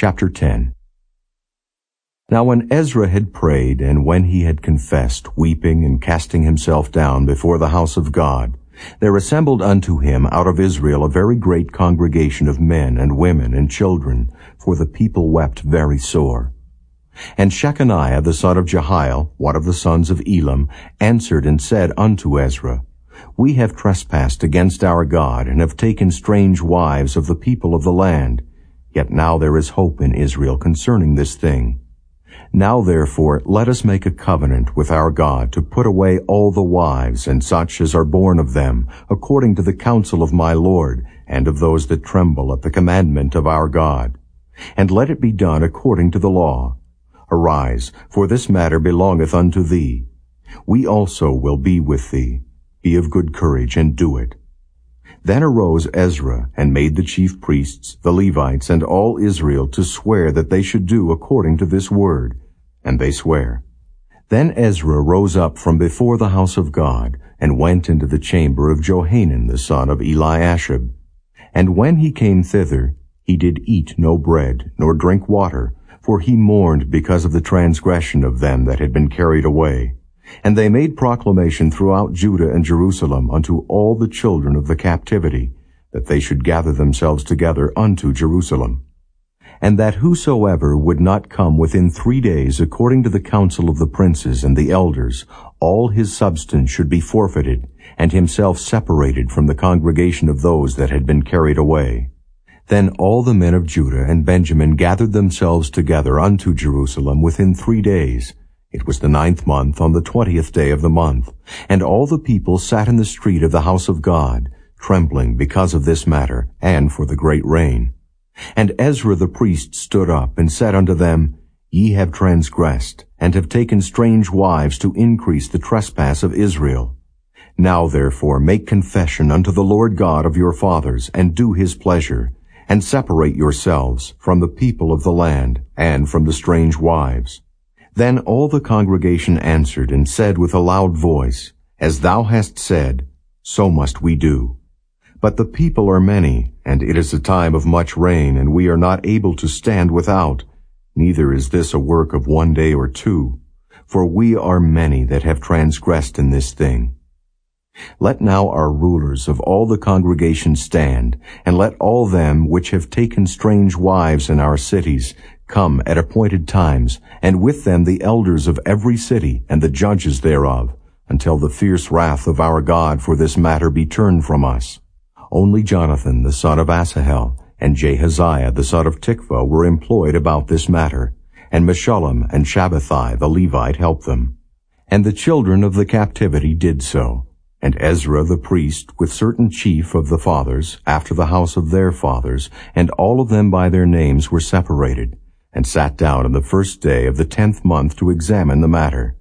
Chapter 10 Now when Ezra had prayed, and when he had confessed, weeping and casting himself down before the house of God, there assembled unto him out of Israel a very great congregation of men and women and children, for the people wept very sore. And Shechaniah the son of Jehiel, one of the sons of Elam, answered and said unto Ezra, We have trespassed against our God, and have taken strange wives of the people of the land. Yet now there is hope in Israel concerning this thing. Now therefore let us make a covenant with our God to put away all the wives and such as are born of them, according to the counsel of my Lord, and of those that tremble at the commandment of our God. And let it be done according to the law. Arise, for this matter belongeth unto thee. We also will be with thee. Be of good courage, and do it. Then arose Ezra, and made the chief priests, the Levites, and all Israel to swear that they should do according to this word. And they swear. Then Ezra rose up from before the house of God, and went into the chamber of Johanan the son of Eliashib. And when he came thither, he did eat no bread, nor drink water, for he mourned because of the transgression of them that had been carried away. And they made proclamation throughout Judah and Jerusalem unto all the children of the captivity, that they should gather themselves together unto Jerusalem. And that whosoever would not come within three days according to the counsel of the princes and the elders, all his substance should be forfeited, and himself separated from the congregation of those that had been carried away. Then all the men of Judah and Benjamin gathered themselves together unto Jerusalem within three days, it was the ninth month on the twentieth day of the month, and all the people sat in the street of the house of God, trembling because of this matter, and for the great rain. And Ezra the priest stood up and said unto them, Ye have transgressed, and have taken strange wives to increase the trespass of Israel. Now therefore make confession unto the Lord God of your fathers, and do his pleasure, and separate yourselves from the people of the land, and from the strange wives. Then all the congregation answered and said with a loud voice, As thou hast said, so must we do. But the people are many, and it is a time of much rain, and we are not able to stand without. Neither is this a work of one day or two, for we are many that have transgressed in this thing. Let now our rulers of all the congregation stand, and let all them which have taken strange wives in our cities come at appointed times, and with them the elders of every city and the judges thereof, until the fierce wrath of our God for this matter be turned from us. Only Jonathan the son of Asahel and Jahaziah the son of Tikvah were employed about this matter, and Meshullam and Shabbethai the Levite helped them. And the children of the captivity did so. And Ezra the priest, with certain chief of the fathers, after the house of their fathers, and all of them by their names were separated, and sat down on the first day of the tenth month to examine the matter.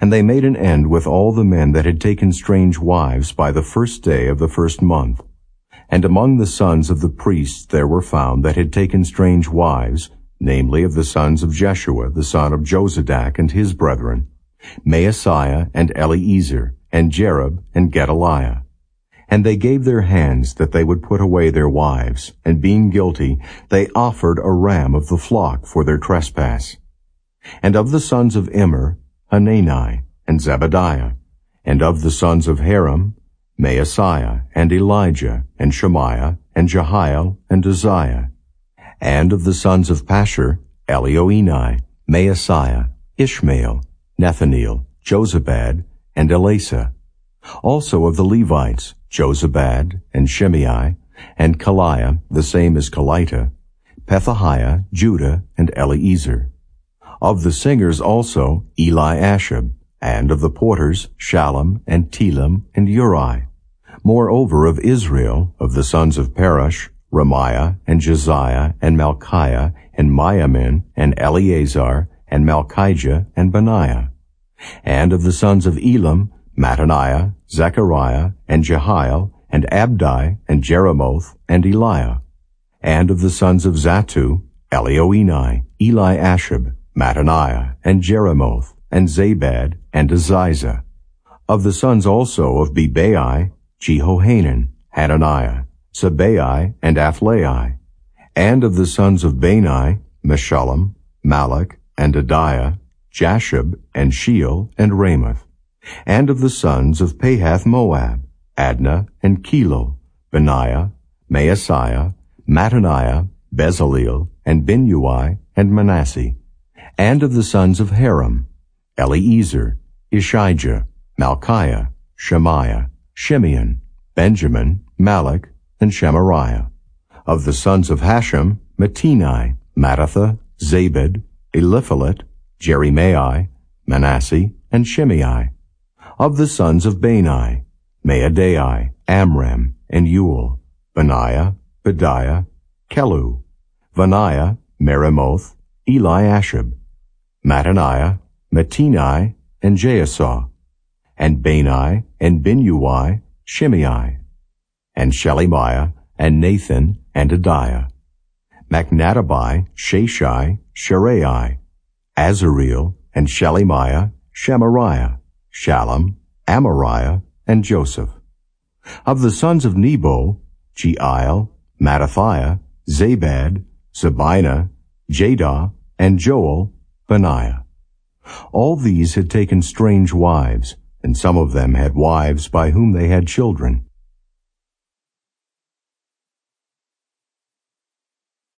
And they made an end with all the men that had taken strange wives by the first day of the first month. And among the sons of the priests there were found that had taken strange wives, namely of the sons of Jeshua, the son of Jozadak, and his brethren, Maaseiah and Eliezer, and Jarib and Gedaliah. And they gave their hands that they would put away their wives, and being guilty, they offered a ram of the flock for their trespass. And of the sons of Immer, Hanani, and Zebadiah, and of the sons of Harim, Maaseiah, and Elijah, and Shemaiah, and Jehiel, and Uzziah. And of the sons of Pashur, Elioenai, Maaseiah, Ishmael, Nethaneel, Jozabad, and Elasah. Also of the Levites, Jozabad, and Shimei, and Kelaiah, the same as Kelita, Pethahiah, Judah, and Eliezer. Of the singers also, Eli Eliashib, and of the porters, Shallum, and Telem, and Uri. Moreover of Israel, of the sons of Parosh, Ramiah, and Jeziah, and Malchiah, and Miamin, and Eleazar, and Malchijah, and Benaiah. And of the sons of Elam, Mattaniah, Zechariah, and Jehiel, and Abdi, and Jeremoth, and Eliah. And of the sons of Zattu, Elioenai, Eli Eliashib, Mattaniah, and Jeremoth, and Zabad, and Aziza. Of the sons also of Bebai, Jehohanan, Hananiah, Zabbai, and Athlai. And of the sons of Bani, Meshullam, Malluch, and Adaiah, Jashub, and Sheal, and Ramoth. And of the sons of Pahath Moab, Adnah, and Chelal, Benaiah, Maaseiah, Mattaniah, Bezaleel, and Binnui, and Manasseh. And of the sons of Harim, Eliezer, Ishijah, Malchiah, Shemaiah, Shimeon, Benjamin, Malluch, and Shemariah. Of the sons of Hashum, Mattenai, Mattathah, Zabad, Eliphelet, Jeremai, Manasseh, and Shimei. Of the sons of Bani, Maadai, Amram, and Uel, Benaiah, Bedeiah, Chelluh, Vaniah, Meremoth, Eliashib, Mattaniah, Mattenai, and Jaasau, and Bani, and Binnui, Shimei, and Shelemiah, and Nathan, and Adaiah, Machnadebai, Shashai, Sharai, Azareel, and Shelemiah, Shemariah, Shallum, Amariah, and Joseph. Of the sons of Nebo, Jeiel, Mattithiah, Zabad, Zebina, Jadau, and Joel, Benaiah. All these had taken strange wives, and some of them had wives by whom they had children.